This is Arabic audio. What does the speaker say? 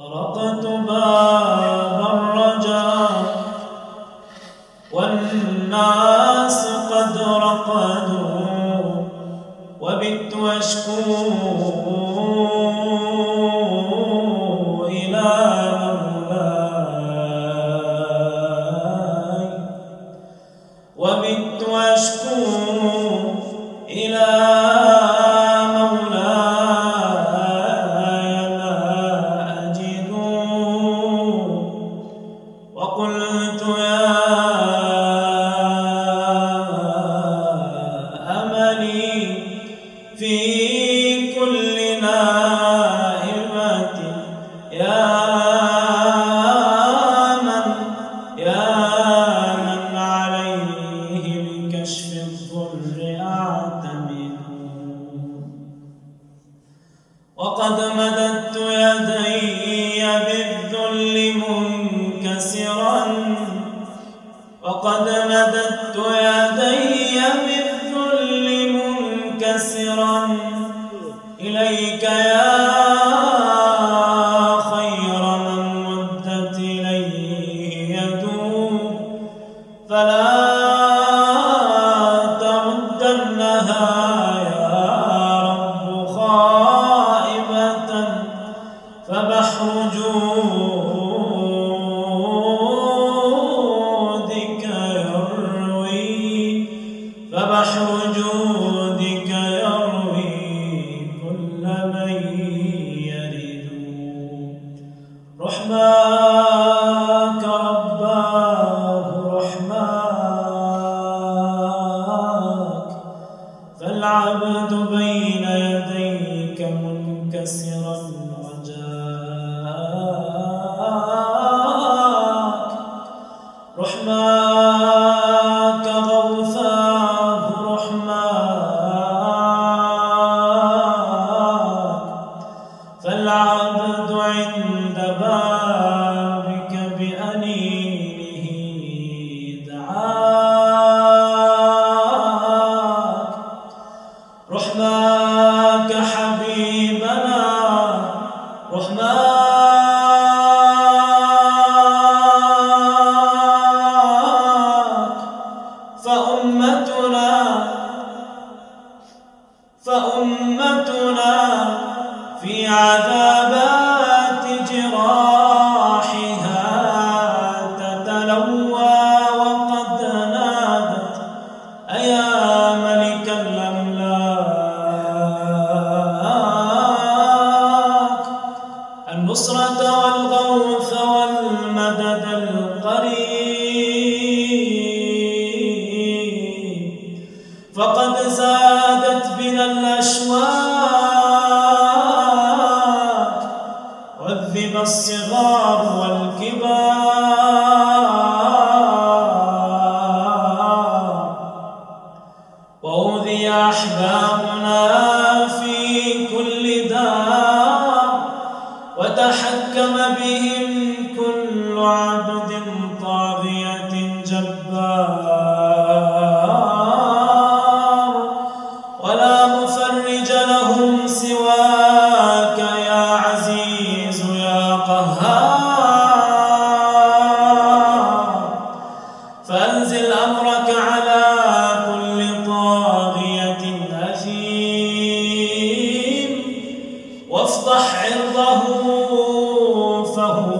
طرقت باب الرجاء والناس قد رقدوا. وبت واشكو. منكسرا وقد مددت يدي بالذل منكسرا. إليك يا خير من مدت إليه يتوب. فلا فبحر جودك يروي كل من يرد. رحماك رباه رحماك. فالعبد بين يديك منكسرا رجاك رحماك فالعبد عند بابك بأنينه دعاك. رحماك حبيبنا رحماك. فأمتنا فأمتنا في عذابات جراحها تتلوى وقد نادت. أيا ملك الأملاك. النصرة والغوث والمدد القريب. فقد زاد الصغار والكبار. وأوذي أحبابنا